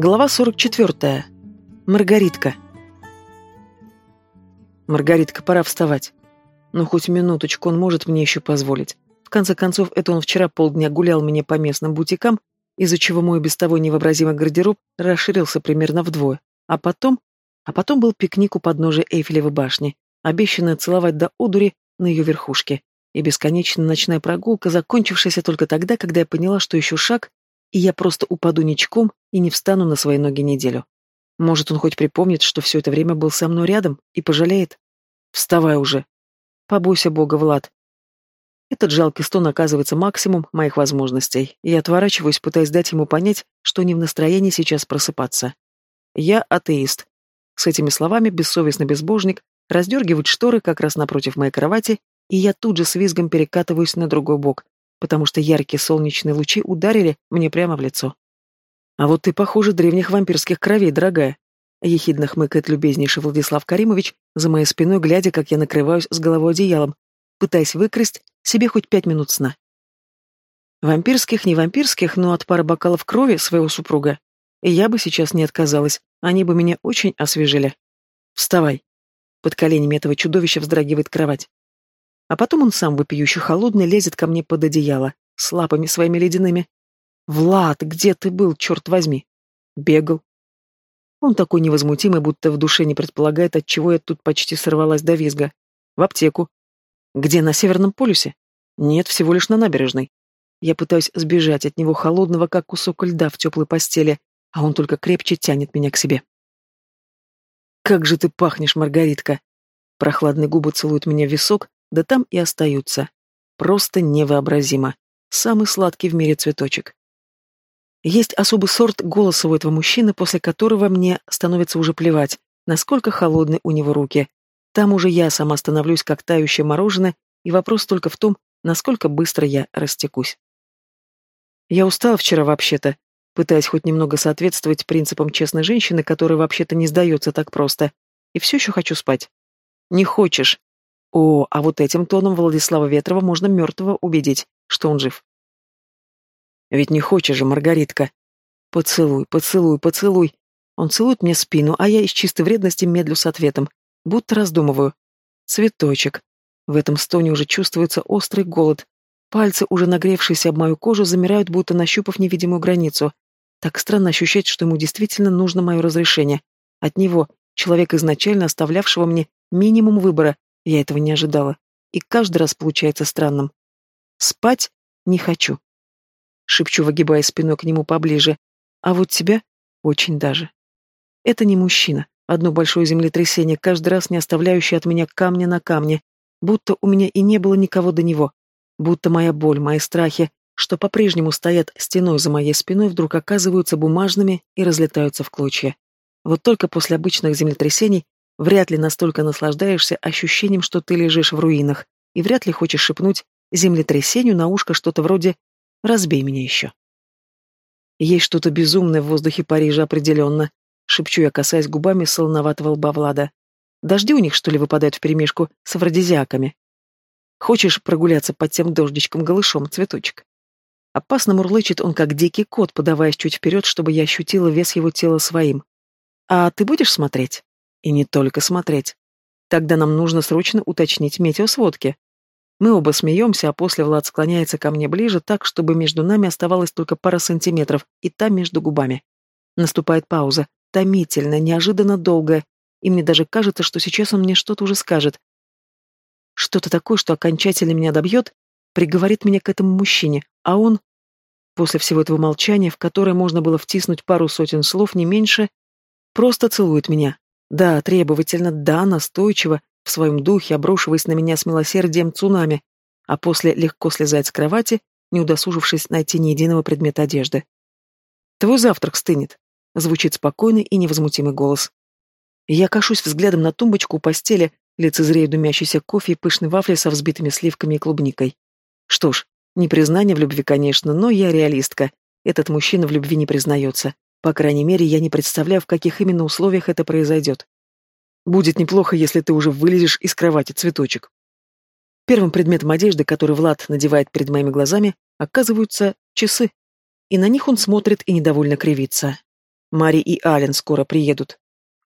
Глава 44. Маргаритка. Маргаритка, пора вставать. Ну, хоть минуточку он может мне еще позволить. В конце концов, это он вчера полдня гулял мне по местным бутикам, из-за чего мой без того невообразимый гардероб расширился примерно вдвое. А потом... А потом был пикник у подножия Эйфелевой башни, обещанная целовать до одури на ее верхушке, и бесконечная ночная прогулка, закончившаяся только тогда, когда я поняла, что еще шаг, и я просто упаду ничком и не встану на свои ноги неделю. Может, он хоть припомнит, что все это время был со мной рядом и пожалеет? Вставай уже. Побойся Бога, Влад. Этот жалкий стон оказывается максимум моих возможностей, и я отворачиваюсь, пытаясь дать ему понять, что не в настроении сейчас просыпаться. Я атеист. С этими словами бессовестный безбожник раздергивает шторы как раз напротив моей кровати, и я тут же с визгом перекатываюсь на другой бок, потому что яркие солнечные лучи ударили мне прямо в лицо. «А вот ты, похоже, древних вампирских кровей, дорогая», — ехидно хмыкает любезнейший Владислав Каримович, за моей спиной глядя, как я накрываюсь с головой одеялом, пытаясь выкрасть себе хоть пять минут сна. Вампирских, не вампирских, но от пары бокалов крови своего супруга. И я бы сейчас не отказалась, они бы меня очень освежили. Вставай. Под коленями этого чудовища вздрагивает кровать. А потом он сам, вопиюще холодный, лезет ко мне под одеяло, с лапами своими ледяными. «Влад, где ты был, черт возьми?» «Бегал». Он такой невозмутимый, будто в душе не предполагает, от чего я тут почти сорвалась до визга. В аптеку. Где, на Северном полюсе? Нет, всего лишь на набережной. Я пытаюсь сбежать от него холодного, как кусок льда в теплой постели, а он только крепче тянет меня к себе. «Как же ты пахнешь, Маргаритка!» Прохладные губы целуют меня в висок, да там и остаются. Просто невообразимо. Самый сладкий в мире цветочек. Есть особый сорт голоса у этого мужчины, после которого мне становится уже плевать, насколько холодны у него руки. Там уже я сама становлюсь как тающее мороженое, и вопрос только в том, насколько быстро я растекусь. Я устала вчера вообще-то, пытаясь хоть немного соответствовать принципам честной женщины, которая вообще-то не сдается так просто, и все еще хочу спать. Не хочешь, о, а вот этим тоном Владислава Ветрова можно мертвого убедить, что он жив. Ведь не хочешь же, Маргаритка. Поцелуй, поцелуй, поцелуй. Он целует мне спину, а я из чистой вредности медлю с ответом, будто раздумываю. Цветочек. В этом стоне уже чувствуется острый голод. Пальцы, уже нагревшиеся об мою кожу, замирают, будто нащупав невидимую границу. Так странно ощущать, что ему действительно нужно мое разрешение. От него, человека изначально оставлявшего мне минимум выбора, я этого не ожидала. И каждый раз получается странным. Спать не хочу. Шепчу, выгибая спиной к нему поближе. А вот тебя очень даже. Это не мужчина. Одно большое землетрясение, каждый раз не оставляющее от меня камня на камне. Будто у меня и не было никого до него. Будто моя боль, мои страхи, что по-прежнему стоят стеной за моей спиной, вдруг оказываются бумажными и разлетаются в клочья. Вот только после обычных землетрясений Вряд ли настолько наслаждаешься ощущением, что ты лежишь в руинах, и вряд ли хочешь шепнуть землетрясению на ушко что-то вроде «разбей меня еще». Есть что-то безумное в воздухе Парижа определенно, шепчу я, касаясь губами солоноватого лба Влада. Дожди у них, что ли, выпадают вперемешку с афродизиаками? Хочешь прогуляться под тем дождичком голышом, цветочек? Опасно мурлычет он, как дикий кот, подаваясь чуть вперед, чтобы я ощутила вес его тела своим. А ты будешь смотреть? И не только смотреть. Тогда нам нужно срочно уточнить метеосводки. Мы оба смеемся, а после Влад склоняется ко мне ближе, так, чтобы между нами оставалось только пара сантиметров, и там между губами. Наступает пауза, томительная, неожиданно долгая, и мне даже кажется, что сейчас он мне что-то уже скажет. Что-то такое, что окончательно меня добьет, приговорит меня к этому мужчине, а он... После всего этого молчания, в которое можно было втиснуть пару сотен слов, не меньше, просто целует меня, да, требовательно, да, настойчиво, в своем духе, обрушиваясь на меня с милосердием цунами, а после легко слезать с кровати, не удосужившись найти ни единого предмета одежды. «Твой завтрак стынет», — звучит спокойный и невозмутимый голос. Я кашусь взглядом на тумбочку у постели, лицезрею дымящийся кофе и пышный вафли со взбитыми сливками и клубникой. Что ж, не признание в любви, конечно, но я реалистка. Этот мужчина в любви не признается. По крайней мере, я не представляю, в каких именно условиях это произойдет. Будет неплохо, если ты уже вылезешь из кровати, цветочек. Первым предметом одежды, который Влад надевает перед моими глазами, оказываются часы. И на них он смотрит и недовольно кривится. Мари и Ален скоро приедут.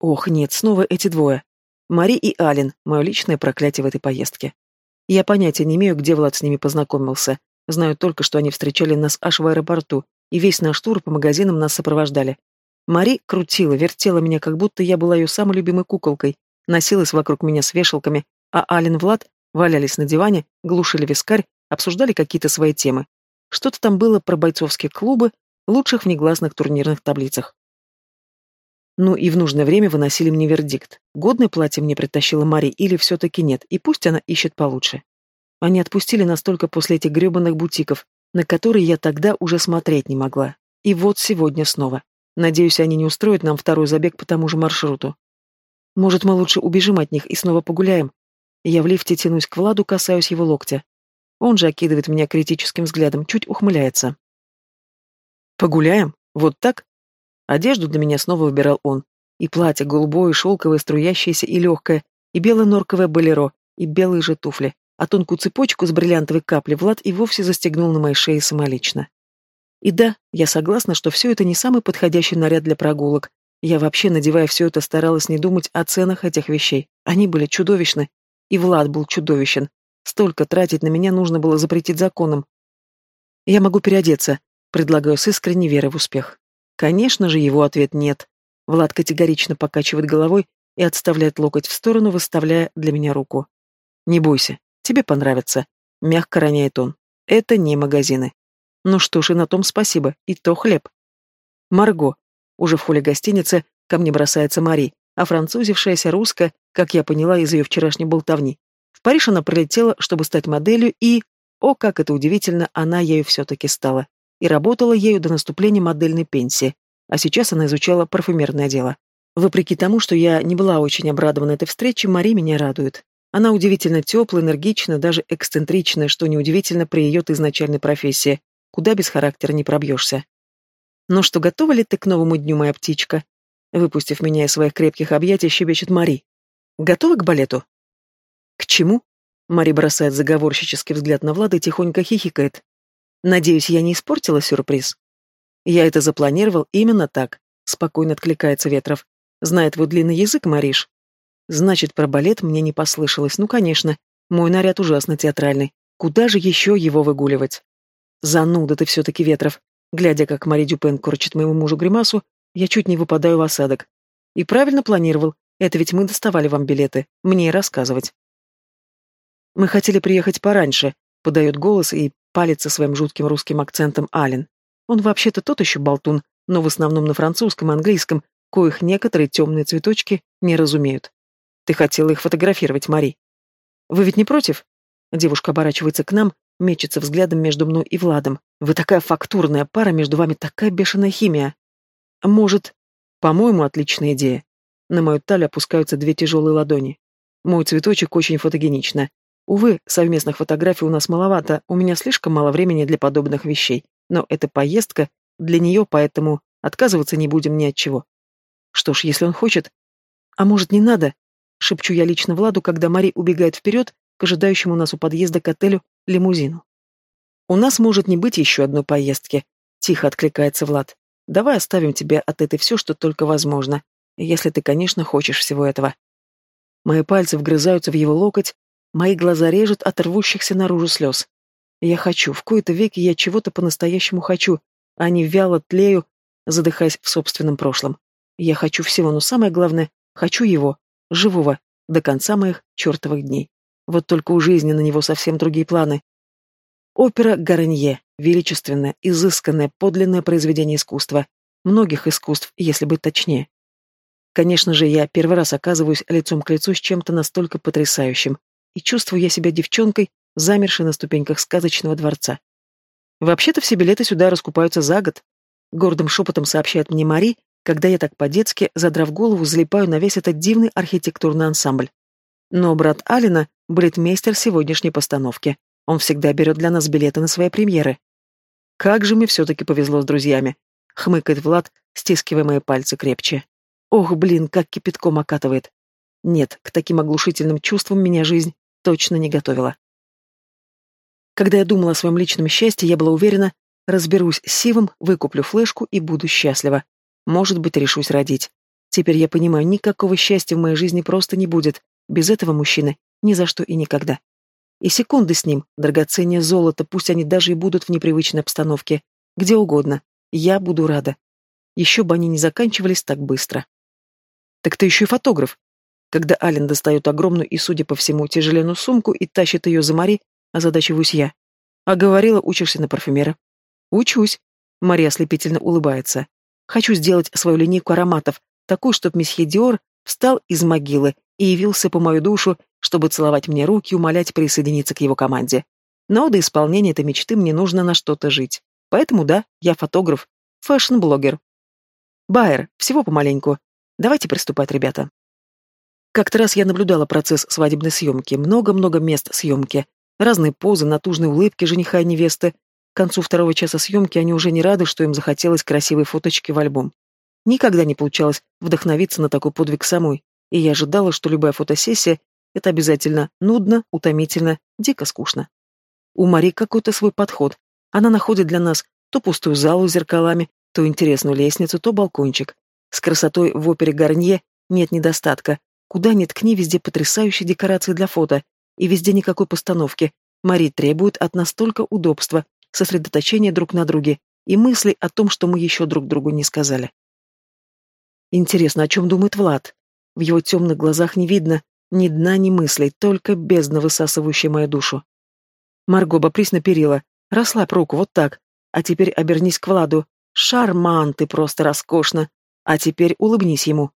Ох, нет, снова эти двое. Мари и Ален, мое личное проклятие в этой поездке. Я понятия не имею, где Влад с ними познакомился. Знаю только, что они встречали нас аж в аэропорту, и весь наш тур по магазинам нас сопровождали. Мари крутила, вертела меня, как будто я была ее самой любимой куколкой, носилась вокруг меня с вешалками, а Ален и Влад валялись на диване, глушили вискарь, обсуждали какие-то свои темы. Что-то там было про бойцовские клубы, лучших в негласных турнирных таблицах. Ну и в нужное время выносили мне вердикт. Годное платье мне притащила Мари или все-таки нет, и пусть она ищет получше. Они отпустили нас только после этих гребаных бутиков, на которые я тогда уже смотреть не могла. И вот сегодня снова. Надеюсь, они не устроят нам второй забег по тому же маршруту. Может, мы лучше убежим от них и снова погуляем? Я в лифте тянусь к Владу, касаюсь его локтя. Он же окидывает меня критическим взглядом, чуть ухмыляется. «Погуляем? Вот так?» Одежду для меня снова выбирал он. И платье голубое, шелковое, струящееся и легкое, и белое норковое болеро, и белые же туфли. А тонкую цепочку с бриллиантовой каплей Влад и вовсе застегнул на моей шее самолично. И да, я согласна, что все это не самый подходящий наряд для прогулок. Я вообще, надевая все это, старалась не думать о ценах этих вещей. Они были чудовищны. И Влад был чудовищен. Столько тратить на меня нужно было запретить законом. Я могу переодеться, предлагаю с искренней верой в успех. Конечно же, его ответ нет. Влад категорично покачивает головой и отставляет локоть в сторону, выставляя для меня руку. «Не бойся, тебе понравится», — мягко роняет он. «Это не магазины». Ну что ж, и на том спасибо, и то хлеб. Марго. Уже в холле гостиницы ко мне бросается Мари, а французившаяся русская, как я поняла из ее вчерашней болтовни. В Париж она прилетела, чтобы стать моделью, и... О, как это удивительно, она ею все-таки стала и работала ею до наступления модельной пенсии, а сейчас она изучала парфюмерное дело. Вопреки тому, что я не была очень обрадована этой встрече, Мари меня радует. Она удивительно теплая, энергичная, даже эксцентричная, что неудивительно при ее изначальной профессии. Куда без характера не пробьешься. «Ну что, готова ли ты к новому дню, моя птичка?» Выпустив меня из своих крепких объятий, щебечет Мари. «Готова к балету?» «К чему?» Мари бросает заговорщический взгляд на Влада и тихонько хихикает. Надеюсь, я не испортила сюрприз. Я это запланировал именно так, спокойно откликается Ветров. Знает твой длинный язык, Мариш. Значит, про балет мне не послышалось. Ну, конечно. Мой наряд ужасно театральный. Куда же еще его выгуливать? Зануда ты все-таки, Ветров. Глядя, как Мари Дюпен корчит моему мужу гримасу, я чуть не выпадаю в осадок. И правильно планировал. Это ведь мы доставали вам билеты. Мне рассказывать. Мы хотели приехать пораньше, подает голос и палец со своим жутким русским акцентом Ален. Он вообще-то тот еще болтун, но в основном на французском и английском, коих некоторые темные цветочки не разумеют. Ты хотела их фотографировать, Мари. Вы ведь не против? Девушка оборачивается к нам, мечется взглядом между мной и Владом. Вы такая фактурная пара, между вами такая бешеная химия. Может, по-моему, отличная идея. На мою талию опускаются две тяжелые ладони. Мой цветочек очень фотогенично. Увы, совместных фотографий у нас маловато, у меня слишком мало времени для подобных вещей. Но это поездка для нее, поэтому отказываться не будем ни от чего. Что ж, если он хочет... А может, не надо? Шепчу я лично Владу, когда Мари убегает вперед к ожидающему нас у подъезда к отелю лимузину. У нас может не быть еще одной поездки. Тихо откликается Влад. Давай оставим тебе от этой все, что только возможно. Если ты, конечно, хочешь всего этого. Мои пальцы вгрызаются в его локоть, Мои глаза режут от рвущихся наружу слез. Я хочу, в кои-то веки я чего-то по-настоящему хочу, а не вяло тлею, задыхаясь в собственном прошлом. Я хочу всего, но самое главное, хочу его, живого, до конца моих чертовых дней. Вот только у жизни на него совсем другие планы. Опера Гарнье, величественное, изысканное, подлинное произведение искусства. Многих искусств, если быть точнее. Конечно же, я первый раз оказываюсь лицом к лицу с чем-то настолько потрясающим и чувствую я себя девчонкой, замершей на ступеньках сказочного дворца. Вообще-то все билеты сюда раскупаются за год. Гордым шепотом сообщает мне Мари, когда я так по-детски, задрав голову, залипаю на весь этот дивный архитектурный ансамбль. Но брат Алина — балетмейстер сегодняшней постановки. Он всегда берет для нас билеты на свои премьеры. Как же мне все-таки повезло с друзьями. Хмыкает Влад, стискивая мои пальцы крепче. Ох, блин, как кипятком окатывает. Нет, к таким оглушительным чувствам меня жизнь точно не готовила. Когда я думала о своем личном счастье, я была уверена, разберусь с Сивом, выкуплю флешку и буду счастлива. Может быть, решусь родить. Теперь я понимаю, никакого счастья в моей жизни просто не будет. Без этого мужчины ни за что и никогда. И секунды с ним, драгоценнее золото, пусть они даже и будут в непривычной обстановке. Где угодно. Я буду рада. Еще бы они не заканчивались так быстро. Так ты еще и фотограф. Когда Ален достает огромную и, судя по всему, тяжеленную сумку и тащит ее за Мари, озадачиваюсь я. А говорила, учишься на парфюмера. Учусь. Мария ослепительно улыбается. Хочу сделать свою линейку ароматов, такую, чтобы месье Диор встал из могилы и явился по мою душу, чтобы целовать мне руки и умолять присоединиться к его команде. Но до исполнения этой мечты мне нужно на что-то жить. Поэтому да, я фотограф, fashion -блогер. Байер, всего помаленьку. Давайте приступать, ребята. Как-то раз я наблюдала процесс свадебной съемки, много-много мест съемки, разные позы, натужные улыбки жениха и невесты. К концу второго часа съемки они уже не рады, что им захотелось красивой фоточки в альбом. Никогда не получалось вдохновиться на такой подвиг самой, и я ожидала, что любая фотосессия — это обязательно нудно, утомительно, дико скучно. У Мари какой-то свой подход. Она находит для нас то пустую залу с зеркалами, то интересную лестницу, то балкончик. С красотой в опере Гарнье нет недостатка. Куда ни ткни, везде потрясающие декорации для фото. И везде никакой постановки. Мари требует от нас только удобства, сосредоточения друг на друге и мыслей о том, что мы еще друг другу не сказали. Интересно, о чем думает Влад? В его темных глазах не видно ни дна, ни мыслей, только бездна, высасывающая мою душу. Марго, обопрись на перила. Расслабь руку, вот так. А теперь обернись к Владу. Шарман, ты просто роскошно. А теперь улыбнись ему.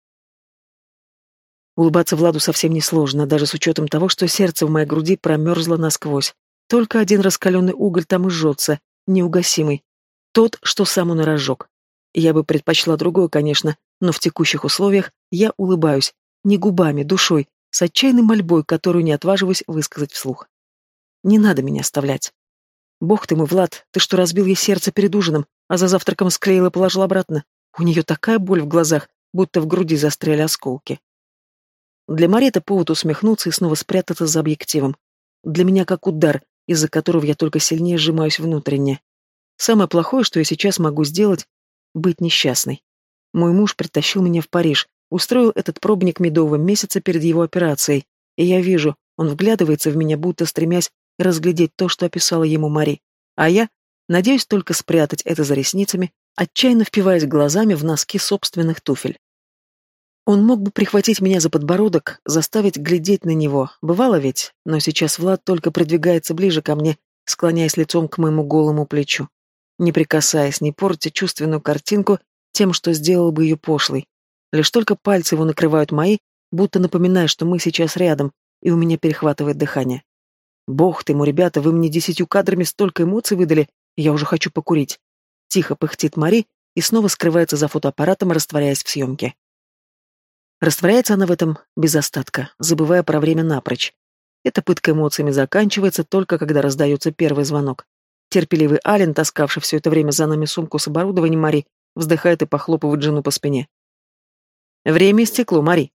Улыбаться Владу совсем не сложно, даже с учетом того, что сердце в моей груди промерзло насквозь. Только один раскаленный уголь там и жжется, неугасимый. Тот, что сам он разжег. Я бы предпочла другое, конечно, но в текущих условиях я улыбаюсь, не губами, душой, с отчаянной мольбой, которую не отваживаюсь высказать вслух. Не надо меня оставлять. Бог ты мой, Влад, ты что, разбил ей сердце перед ужином, а за завтраком склеил и положил обратно? У нее такая боль в глазах, будто в груди застряли осколки. Для Мари это повод усмехнуться и снова спрятаться за объективом. Для меня как удар, из-за которого я только сильнее сжимаюсь внутренне. Самое плохое, что я сейчас могу сделать, быть несчастной. Мой муж притащил меня в Париж, устроил этот пробник медового месяца перед его операцией, и я вижу, он вглядывается в меня, будто стремясь разглядеть то, что описала ему Мари. А я надеюсь только спрятать это за ресницами, отчаянно впиваясь глазами в носки собственных туфель. Он мог бы прихватить меня за подбородок, заставить глядеть на него. Бывало ведь, но сейчас Влад только продвигается ближе ко мне, склоняясь лицом к моему голому плечу не прикасаясь, не портя чувственную картинку тем, что сделал бы ее пошлой. Лишь только пальцы его накрывают мои, будто напоминая, что мы сейчас рядом, и у меня перехватывает дыхание. Бог ты ему, ребята, вы мне десятью кадрами столько эмоций выдали, я уже хочу покурить. Тихо пыхтит Мари и снова скрывается за фотоаппаратом, растворяясь в съемке. Растворяется она в этом без остатка, забывая про время напрочь. Эта пытка эмоциями заканчивается только когда раздается первый звонок. Терпеливый Ален, таскавший все это время за нами сумку с оборудованием Мари, вздыхает и похлопывает жену по спине. Время истекло, Мари.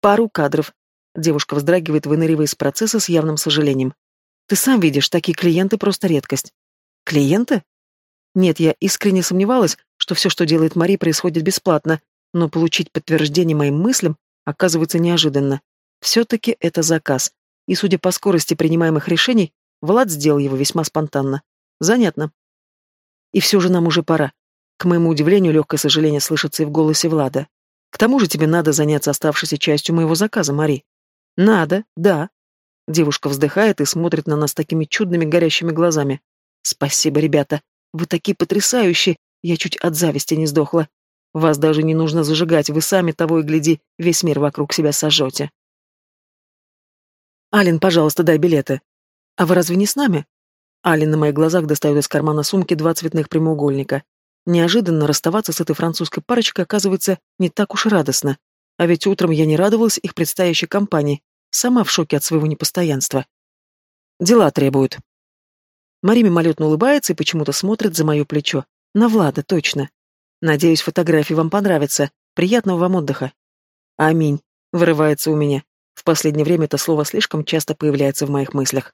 Пару кадров. Девушка вздрагивает, выныривая из процесса с явным сожалением. Ты сам видишь, такие клиенты просто редкость. Клиенты? Нет, я искренне сомневалась, что все, что делает Мари, происходит бесплатно, но получить подтверждение моим мыслям оказывается неожиданно. Все-таки это заказ, и, судя по скорости принимаемых решений, Влад сделал его весьма спонтанно. Занятно. И все же нам уже пора. К моему удивлению, легкое сожаление слышится и в голосе Влада. К тому же тебе надо заняться оставшейся частью моего заказа, Мари. Надо, да. Девушка вздыхает и смотрит на нас такими чудными горящими глазами. Спасибо, ребята. Вы такие потрясающие. Я чуть от зависти не сдохла. Вас даже не нужно зажигать, вы сами того и гляди, весь мир вокруг себя сожжете. Ален, пожалуйста, дай билеты. А вы разве не с нами? Али на моих глазах достает из кармана сумки два цветных прямоугольника. Неожиданно расставаться с этой французской парочкой оказывается не так уж и радостно. А ведь утром я не радовалась их предстоящей компании, сама в шоке от своего непостоянства. Дела требуют. Мари мимолетно улыбается и почему-то смотрит за мое плечо. На Влада, точно. Надеюсь, фотографии вам понравятся. Приятного вам отдыха. Аминь. Вырывается у меня. В последнее время это слово слишком часто появляется в моих мыслях.